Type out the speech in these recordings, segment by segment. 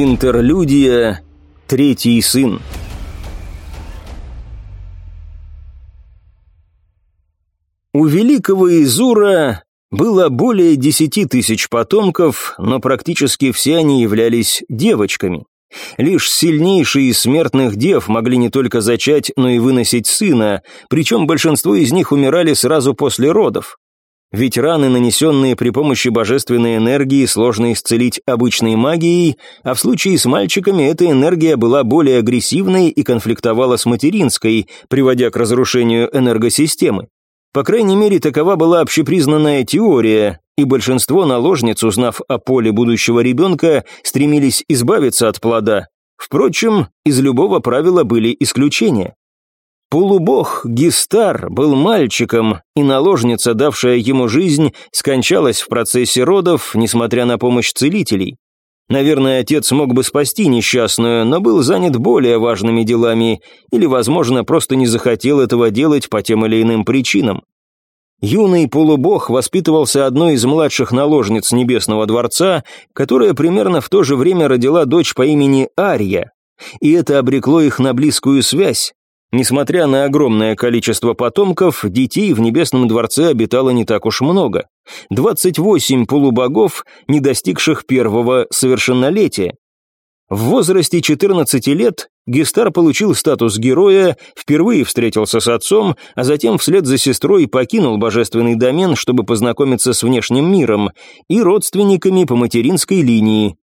Интерлюдия «Третий сын» У великого Изура было более десяти тысяч потомков, но практически все они являлись девочками. Лишь сильнейшие из смертных дев могли не только зачать, но и выносить сына, причем большинство из них умирали сразу после родов. Ведь раны, нанесенные при помощи божественной энергии, сложно исцелить обычной магией, а в случае с мальчиками эта энергия была более агрессивной и конфликтовала с материнской, приводя к разрушению энергосистемы. По крайней мере, такова была общепризнанная теория, и большинство наложниц, узнав о поле будущего ребенка, стремились избавиться от плода. Впрочем, из любого правила были исключения. Полубог Гистар был мальчиком, и наложница, давшая ему жизнь, скончалась в процессе родов, несмотря на помощь целителей. Наверное, отец мог бы спасти несчастную, но был занят более важными делами, или, возможно, просто не захотел этого делать по тем или иным причинам. Юный полубог воспитывался одной из младших наложниц Небесного дворца, которая примерно в то же время родила дочь по имени Ария, и это обрекло их на близкую связь. Несмотря на огромное количество потомков, детей в Небесном дворце обитало не так уж много. 28 полубогов, не достигших первого совершеннолетия. В возрасте 14 лет Гестар получил статус героя, впервые встретился с отцом, а затем вслед за сестрой покинул божественный домен, чтобы познакомиться с внешним миром и родственниками по материнской линии,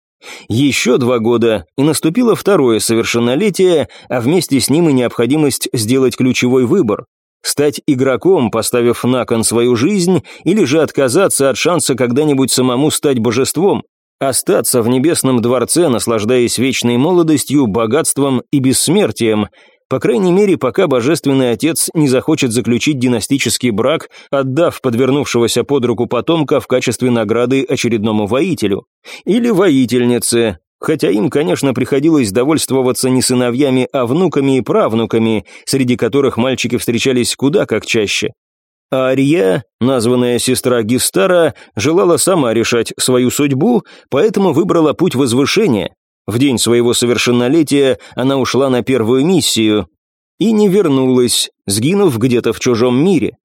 еще два года, и наступило второе совершеннолетие, а вместе с ним и необходимость сделать ключевой выбор. Стать игроком, поставив на кон свою жизнь, или же отказаться от шанса когда-нибудь самому стать божеством. Остаться в небесном дворце, наслаждаясь вечной молодостью, богатством и бессмертием, по крайней мере, пока божественный отец не захочет заключить династический брак, отдав подвернувшегося под руку потомка в качестве награды очередному воителю. Или воительнице, хотя им, конечно, приходилось довольствоваться не сыновьями, а внуками и правнуками, среди которых мальчики встречались куда как чаще. А Ария, названная сестра Гистара, желала сама решать свою судьбу, поэтому выбрала путь возвышения, в день своего совершеннолетия она ушла на первую миссию и не вернулась, сгинув где-то в чужом мире.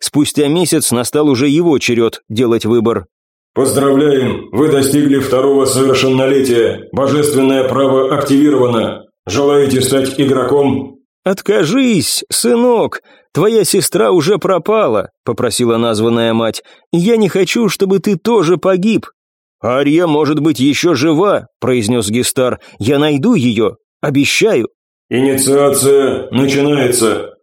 Спустя месяц настал уже его черед делать выбор. «Поздравляем, вы достигли второго совершеннолетия. Божественное право активировано. Желаете стать игроком?» «Откажись, сынок, твоя сестра уже пропала», — попросила названная мать. «Я не хочу, чтобы ты тоже погиб. «Ария может быть еще жива», — произнес Гестар. «Я найду ее, обещаю». «Инициация начинается».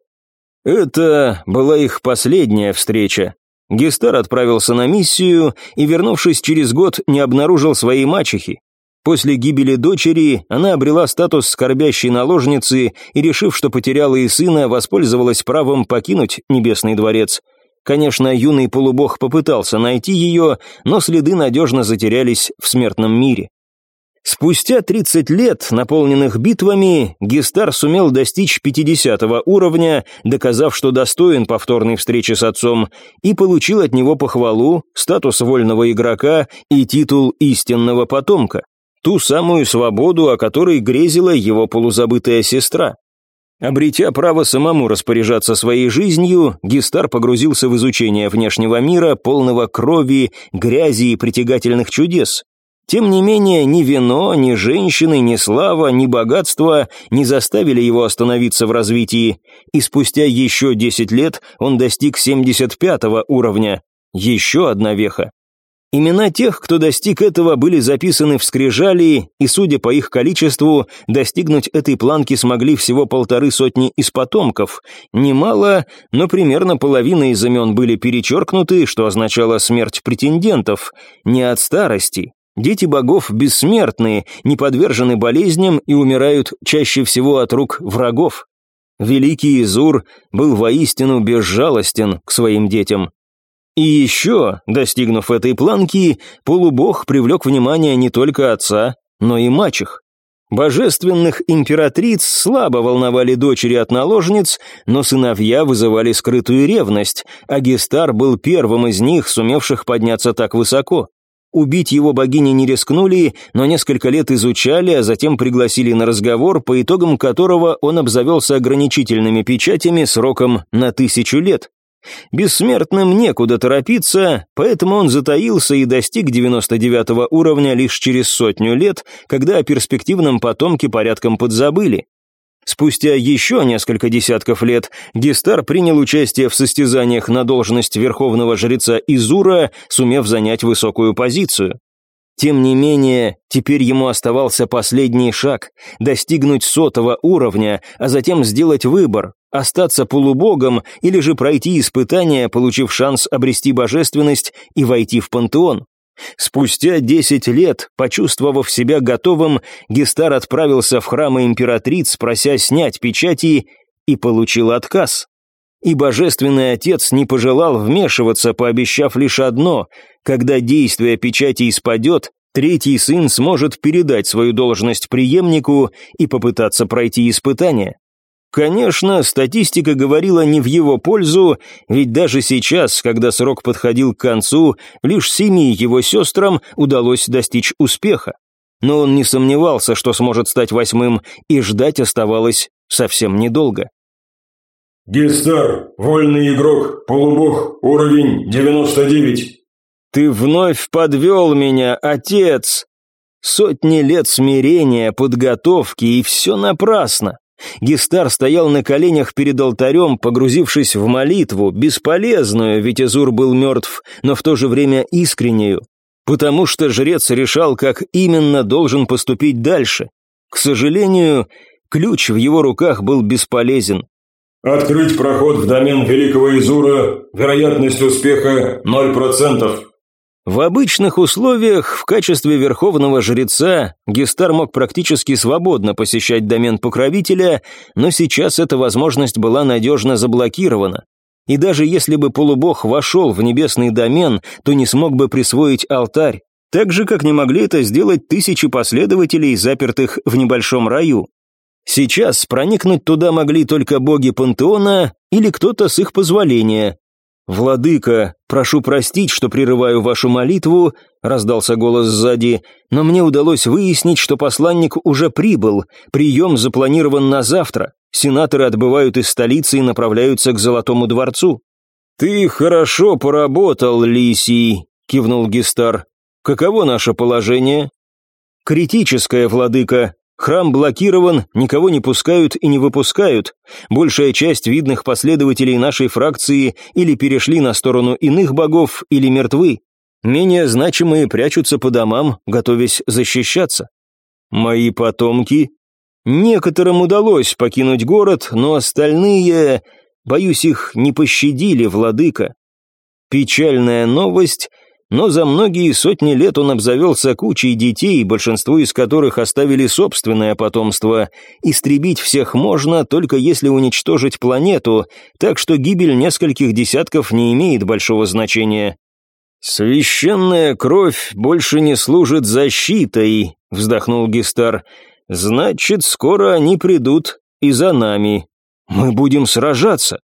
Это была их последняя встреча. Гестар отправился на миссию и, вернувшись через год, не обнаружил своей мачехи. После гибели дочери она обрела статус скорбящей наложницы и, решив, что потеряла и сына, воспользовалась правом покинуть Небесный дворец – Конечно, юный полубог попытался найти ее, но следы надежно затерялись в смертном мире. Спустя 30 лет, наполненных битвами, Гестар сумел достичь 50 уровня, доказав, что достоин повторной встречи с отцом, и получил от него похвалу, статус вольного игрока и титул истинного потомка. Ту самую свободу, о которой грезила его полузабытая сестра. Обретя право самому распоряжаться своей жизнью, Гистар погрузился в изучение внешнего мира, полного крови, грязи и притягательных чудес. Тем не менее, ни вино, ни женщины, ни слава, ни богатство не заставили его остановиться в развитии, и спустя еще 10 лет он достиг 75 уровня. Еще одна веха. Имена тех, кто достиг этого, были записаны в скрижали, и, судя по их количеству, достигнуть этой планки смогли всего полторы сотни из потомков. Немало, но примерно половина из имен были перечеркнуты, что означало смерть претендентов. Не от старости. Дети богов бессмертные, не подвержены болезням и умирают чаще всего от рук врагов. Великий Изур был воистину безжалостен к своим детям. И еще, достигнув этой планки, полубог привлек внимание не только отца, но и мачех. Божественных императриц слабо волновали дочери от наложниц, но сыновья вызывали скрытую ревность, а Гестар был первым из них, сумевших подняться так высоко. Убить его богини не рискнули, но несколько лет изучали, а затем пригласили на разговор, по итогам которого он обзавелся ограничительными печатями сроком на тысячу лет. Бессмертным некуда торопиться, поэтому он затаился и достиг 99 уровня лишь через сотню лет, когда о перспективном потомке порядком подзабыли. Спустя еще несколько десятков лет Гестар принял участие в состязаниях на должность верховного жреца Изура, сумев занять высокую позицию. Тем не менее, теперь ему оставался последний шаг – достигнуть сотого уровня, а затем сделать выбор – остаться полубогом или же пройти испытание, получив шанс обрести божественность и войти в пантеон. Спустя десять лет, почувствовав себя готовым, Гестар отправился в храмы императриц, прося снять печати, и получил отказ. И божественный отец не пожелал вмешиваться, пообещав лишь одно – когда действие печати испадет, третий сын сможет передать свою должность преемнику и попытаться пройти испытание. Конечно, статистика говорила не в его пользу, ведь даже сейчас, когда срок подходил к концу, лишь семи его сестрам удалось достичь успеха. Но он не сомневался, что сможет стать восьмым, и ждать оставалось совсем недолго. «Гестар, вольный игрок, полубог, уровень 99». «Ты вновь подвел меня, отец!» Сотни лет смирения, подготовки, и все напрасно. Гистар стоял на коленях перед алтарем, погрузившись в молитву, бесполезную, ведь Изур был мертв, но в то же время искреннюю, потому что жрец решал, как именно должен поступить дальше. К сожалению, ключ в его руках был бесполезен. «Открыть проход в домен Великого Изура, вероятность успеха 0%. В обычных условиях в качестве верховного жреца Гестар мог практически свободно посещать домен покровителя, но сейчас эта возможность была надежно заблокирована. И даже если бы полубог вошел в небесный домен, то не смог бы присвоить алтарь, так же, как не могли это сделать тысячи последователей, запертых в небольшом раю. Сейчас проникнуть туда могли только боги пантеона или кто-то с их позволения, «Владыка, прошу простить, что прерываю вашу молитву», — раздался голос сзади, «но мне удалось выяснить, что посланник уже прибыл, прием запланирован на завтра, сенаторы отбывают из столицы и направляются к Золотому дворцу». «Ты хорошо поработал, Лисий», — кивнул Гестар. «Каково наше положение?» «Критическое, владыка. Храм блокирован, никого не пускают и не выпускают. Большая часть видных последователей нашей фракции или перешли на сторону иных богов, или мертвы. Менее значимые прячутся по домам, готовясь защищаться. Мои потомки? Некоторым удалось покинуть город, но остальные... Боюсь, их не пощадили, владыка. Печальная новость — но за многие сотни лет он обзавелся кучей детей, большинство из которых оставили собственное потомство. Истребить всех можно, только если уничтожить планету, так что гибель нескольких десятков не имеет большого значения. «Священная кровь больше не служит защитой», — вздохнул Гестар. «Значит, скоро они придут и за нами. Мы будем сражаться».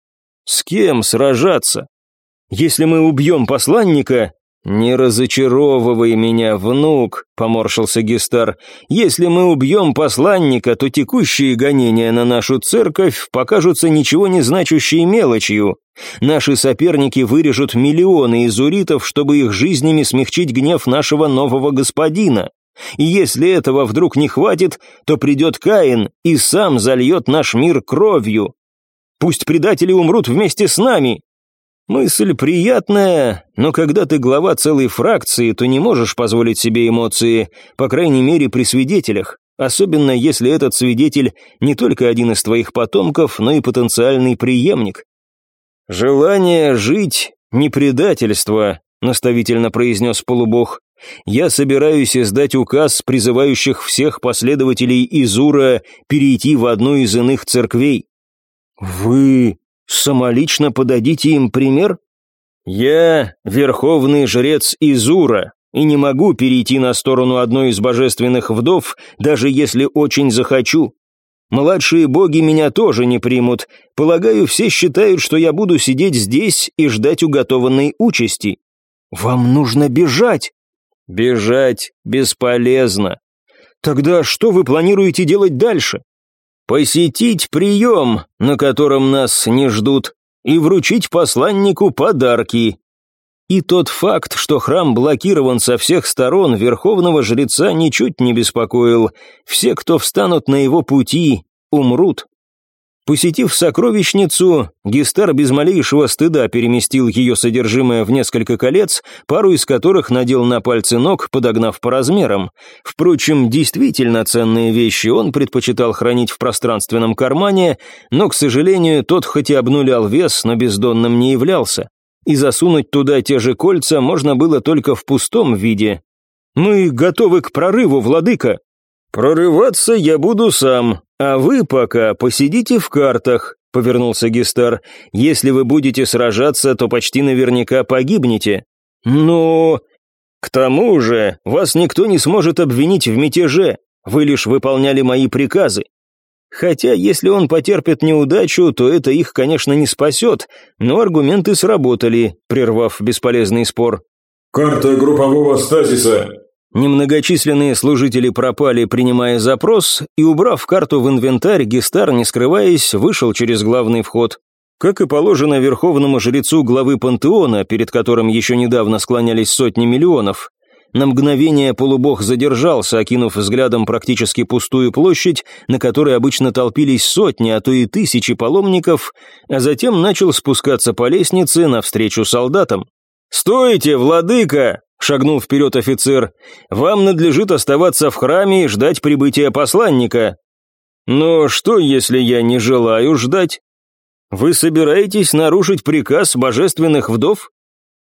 «С кем сражаться?» Если мы убьем посланника, «Не разочаровывай меня, внук», — поморщился Гестар. «Если мы убьем посланника, то текущие гонения на нашу церковь покажутся ничего не значащей мелочью. Наши соперники вырежут миллионы изуритов, чтобы их жизнями смягчить гнев нашего нового господина. И если этого вдруг не хватит, то придет Каин и сам зальет наш мир кровью. Пусть предатели умрут вместе с нами, Мысль приятная, но когда ты глава целой фракции, то не можешь позволить себе эмоции, по крайней мере при свидетелях, особенно если этот свидетель не только один из твоих потомков, но и потенциальный преемник. «Желание жить — не предательство», — наставительно произнес полубог. «Я собираюсь издать указ, призывающих всех последователей Изура перейти в одну из иных церквей». «Вы самолично подадите им пример? Я верховный жрец Изура и не могу перейти на сторону одной из божественных вдов, даже если очень захочу. Младшие боги меня тоже не примут. Полагаю, все считают, что я буду сидеть здесь и ждать уготованной участи. Вам нужно бежать. Бежать бесполезно. Тогда что вы планируете делать дальше? Посетить прием, на котором нас не ждут, и вручить посланнику подарки. И тот факт, что храм блокирован со всех сторон, верховного жреца ничуть не беспокоил. Все, кто встанут на его пути, умрут. Посетив сокровищницу, Гестар без малейшего стыда переместил ее содержимое в несколько колец, пару из которых надел на пальцы ног, подогнав по размерам. Впрочем, действительно ценные вещи он предпочитал хранить в пространственном кармане, но, к сожалению, тот хоть и обнулял вес, но бездонным не являлся. И засунуть туда те же кольца можно было только в пустом виде. «Мы готовы к прорыву, владыка», «Прорываться я буду сам, а вы пока посидите в картах», — повернулся Гестар. «Если вы будете сражаться, то почти наверняка погибнете». «Но...» «К тому же, вас никто не сможет обвинить в мятеже, вы лишь выполняли мои приказы. Хотя, если он потерпит неудачу, то это их, конечно, не спасет, но аргументы сработали, прервав бесполезный спор. «Карта группового стазиса. Немногочисленные служители пропали, принимая запрос, и, убрав карту в инвентарь, Гестар, не скрываясь, вышел через главный вход. Как и положено верховному жрецу главы пантеона, перед которым еще недавно склонялись сотни миллионов. На мгновение полубог задержался, окинув взглядом практически пустую площадь, на которой обычно толпились сотни, а то и тысячи паломников, а затем начал спускаться по лестнице навстречу солдатам. «Стойте, владыка!» Шагнул вперед офицер. «Вам надлежит оставаться в храме и ждать прибытия посланника». «Но что, если я не желаю ждать? Вы собираетесь нарушить приказ божественных вдов?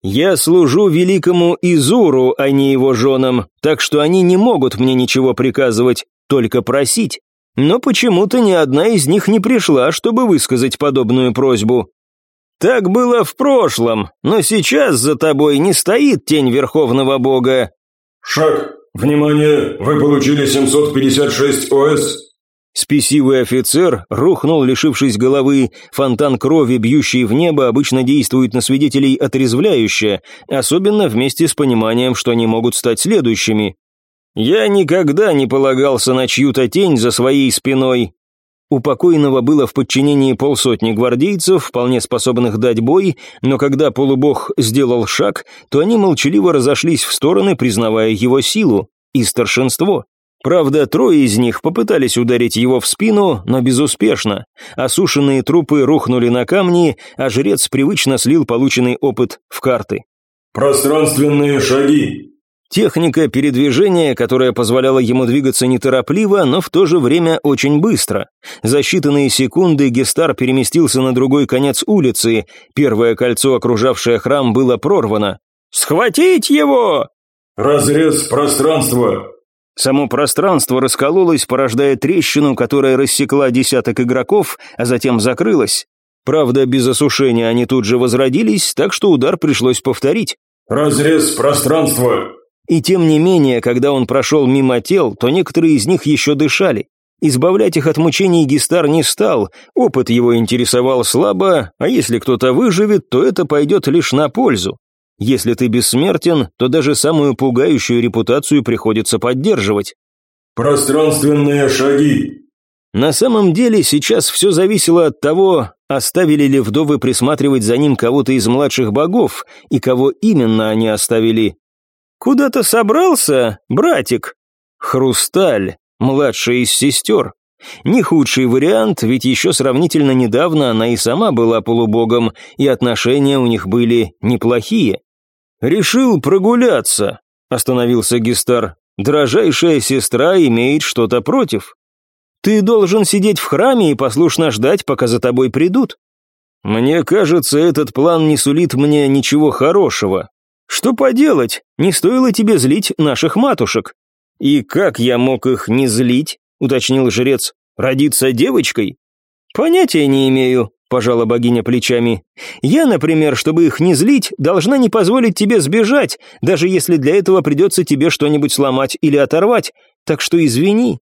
Я служу великому Изуру, а не его женам, так что они не могут мне ничего приказывать, только просить. Но почему-то ни одна из них не пришла, чтобы высказать подобную просьбу. Так было в прошлом, но сейчас за тобой не стоит тень Верховного Бога. Шаг. Внимание, вы получили 756 ОС. Спесивый офицер рухнул, лишившись головы. Фонтан крови, бьющий в небо, обычно действует на свидетелей отрезвляюще, особенно вместе с пониманием, что они могут стать следующими. «Я никогда не полагался на чью-то тень за своей спиной. У покойного было в подчинении полсотни гвардейцев, вполне способных дать бой, но когда полубог сделал шаг, то они молчаливо разошлись в стороны, признавая его силу и старшинство. Правда, трое из них попытались ударить его в спину, но безуспешно. Осушенные трупы рухнули на камни, а жрец привычно слил полученный опыт в карты. «Пространственные шаги. Техника передвижения, которая позволяла ему двигаться неторопливо, но в то же время очень быстро. За считанные секунды Гестар переместился на другой конец улицы. Первое кольцо, окружавшее храм, было прорвано. «Схватить его!» «Разрез пространства!» Само пространство раскололось, порождая трещину, которая рассекла десяток игроков, а затем закрылась. Правда, без осушения они тут же возродились, так что удар пришлось повторить. «Разрез пространства!» И тем не менее, когда он прошел мимо тел, то некоторые из них еще дышали. Избавлять их от мучений Гистар не стал, опыт его интересовал слабо, а если кто-то выживет, то это пойдет лишь на пользу. Если ты бессмертен, то даже самую пугающую репутацию приходится поддерживать. «Пространственные шаги». На самом деле сейчас все зависело от того, оставили ли вдовы присматривать за ним кого-то из младших богов, и кого именно они оставили, «Куда-то собрался, братик?» «Хрусталь, младшая из сестер. Не худший вариант, ведь еще сравнительно недавно она и сама была полубогом, и отношения у них были неплохие. «Решил прогуляться», — остановился Гестар. «Дрожайшая сестра имеет что-то против. Ты должен сидеть в храме и послушно ждать, пока за тобой придут. Мне кажется, этот план не сулит мне ничего хорошего. Что поделать, не стоило тебе злить наших матушек. И как я мог их не злить, уточнил жрец, родиться девочкой? Понятия не имею, пожала богиня плечами. Я, например, чтобы их не злить, должна не позволить тебе сбежать, даже если для этого придется тебе что-нибудь сломать или оторвать, так что извини.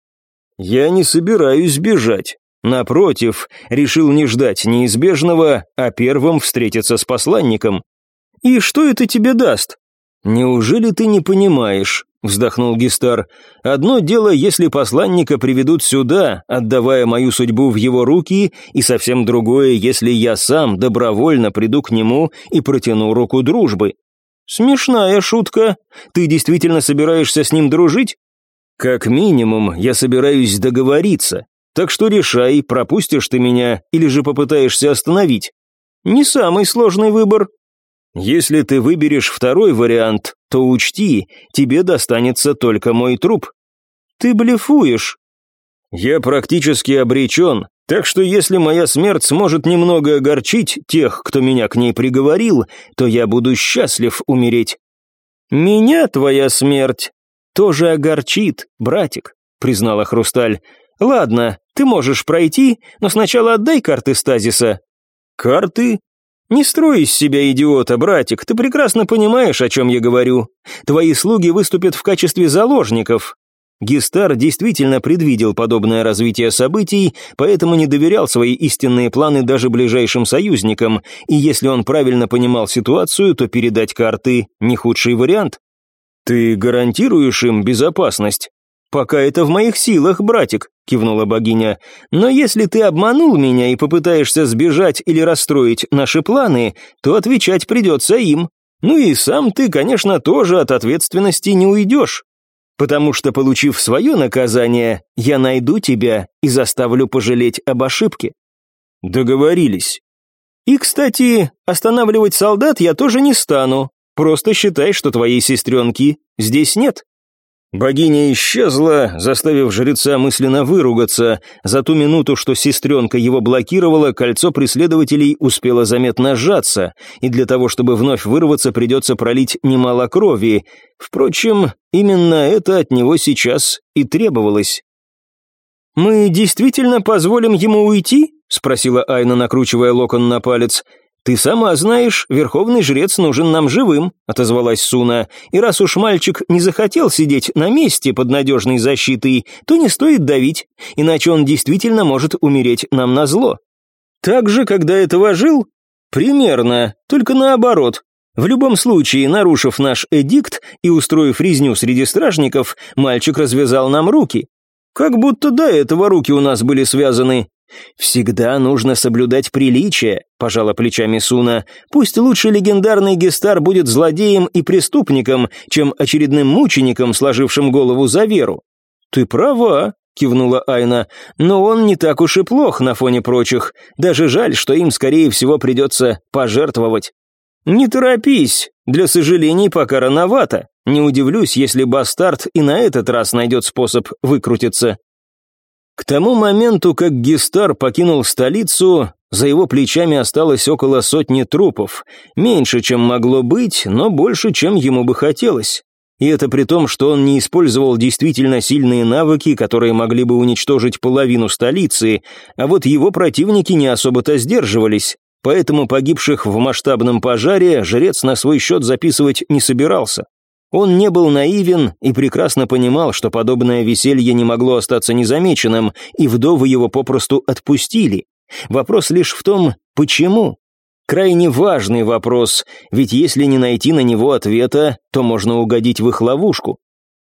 Я не собираюсь бежать. Напротив, решил не ждать неизбежного, а первым встретиться с посланником. «И что это тебе даст?» «Неужели ты не понимаешь?» — вздохнул Гистар. «Одно дело, если посланника приведут сюда, отдавая мою судьбу в его руки, и совсем другое, если я сам добровольно приду к нему и протяну руку дружбы». «Смешная шутка. Ты действительно собираешься с ним дружить?» «Как минимум, я собираюсь договориться. Так что решай, пропустишь ты меня или же попытаешься остановить». «Не самый сложный выбор», если ты выберешь второй вариант, то учти, тебе достанется только мой труп. Ты блефуешь. Я практически обречен, так что если моя смерть сможет немного огорчить тех, кто меня к ней приговорил, то я буду счастлив умереть. Меня твоя смерть тоже огорчит, братик, признала Хрусталь. Ладно, ты можешь пройти, но сначала отдай карты стазиса. Карты? «Не строй из себя идиота, братик, ты прекрасно понимаешь, о чем я говорю. Твои слуги выступят в качестве заложников». Гистар действительно предвидел подобное развитие событий, поэтому не доверял свои истинные планы даже ближайшим союзникам, и если он правильно понимал ситуацию, то передать карты – не худший вариант. «Ты гарантируешь им безопасность?» «Пока это в моих силах, братик», — кивнула богиня. «Но если ты обманул меня и попытаешься сбежать или расстроить наши планы, то отвечать придется им. Ну и сам ты, конечно, тоже от ответственности не уйдешь. Потому что, получив свое наказание, я найду тебя и заставлю пожалеть об ошибке». «Договорились». «И, кстати, останавливать солдат я тоже не стану. Просто считай, что твоей сестренки здесь нет». Богиня исчезла, заставив жреца мысленно выругаться. За ту минуту, что сестренка его блокировала, кольцо преследователей успело заметно сжаться, и для того, чтобы вновь вырваться, придется пролить немало крови. Впрочем, именно это от него сейчас и требовалось. «Мы действительно позволим ему уйти?» — спросила Айна, накручивая локон на палец. «Ты сама знаешь, верховный жрец нужен нам живым», — отозвалась Суна. «И раз уж мальчик не захотел сидеть на месте под надежной защитой, то не стоит давить, иначе он действительно может умереть нам на зло». «Так же, когда этого жил?» «Примерно, только наоборот. В любом случае, нарушив наш эдикт и устроив резню среди стражников, мальчик развязал нам руки. Как будто до этого руки у нас были связаны. «Всегда нужно соблюдать приличие», — пожала плечами Суна. «Пусть лучше легендарный Гестар будет злодеем и преступником, чем очередным мучеником, сложившим голову за веру». «Ты права», — кивнула Айна, «но он не так уж и плох на фоне прочих. Даже жаль, что им, скорее всего, придется пожертвовать». «Не торопись, для сожалений пока рановато. Не удивлюсь, если бастард и на этот раз найдет способ выкрутиться». К тому моменту, как Гистар покинул столицу, за его плечами осталось около сотни трупов. Меньше, чем могло быть, но больше, чем ему бы хотелось. И это при том, что он не использовал действительно сильные навыки, которые могли бы уничтожить половину столицы, а вот его противники не особо-то сдерживались. Поэтому погибших в масштабном пожаре жрец на свой счет записывать не собирался. Он не был наивен и прекрасно понимал, что подобное веселье не могло остаться незамеченным, и вдовы его попросту отпустили. Вопрос лишь в том, почему? Крайне важный вопрос, ведь если не найти на него ответа, то можно угодить в их ловушку.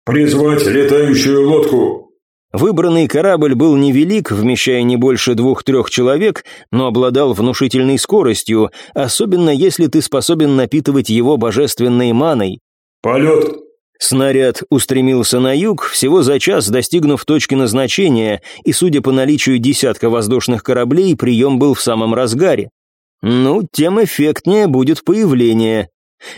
«Призвать летающую лодку!» Выбранный корабль был невелик, вмещая не больше двух-трех человек, но обладал внушительной скоростью, особенно если ты способен напитывать его божественной маной. «Полет!» Снаряд устремился на юг, всего за час достигнув точки назначения, и, судя по наличию десятка воздушных кораблей, прием был в самом разгаре. Ну, тем эффектнее будет появление.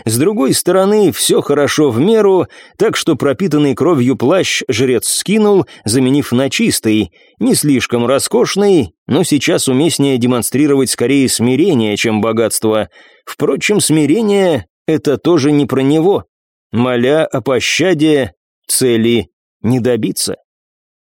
С другой стороны, все хорошо в меру, так что пропитанный кровью плащ жрец скинул, заменив на чистый, не слишком роскошный, но сейчас уместнее демонстрировать скорее смирение, чем богатство. Впрочем, смирение — это тоже не про него моля о пощаде, цели не добиться.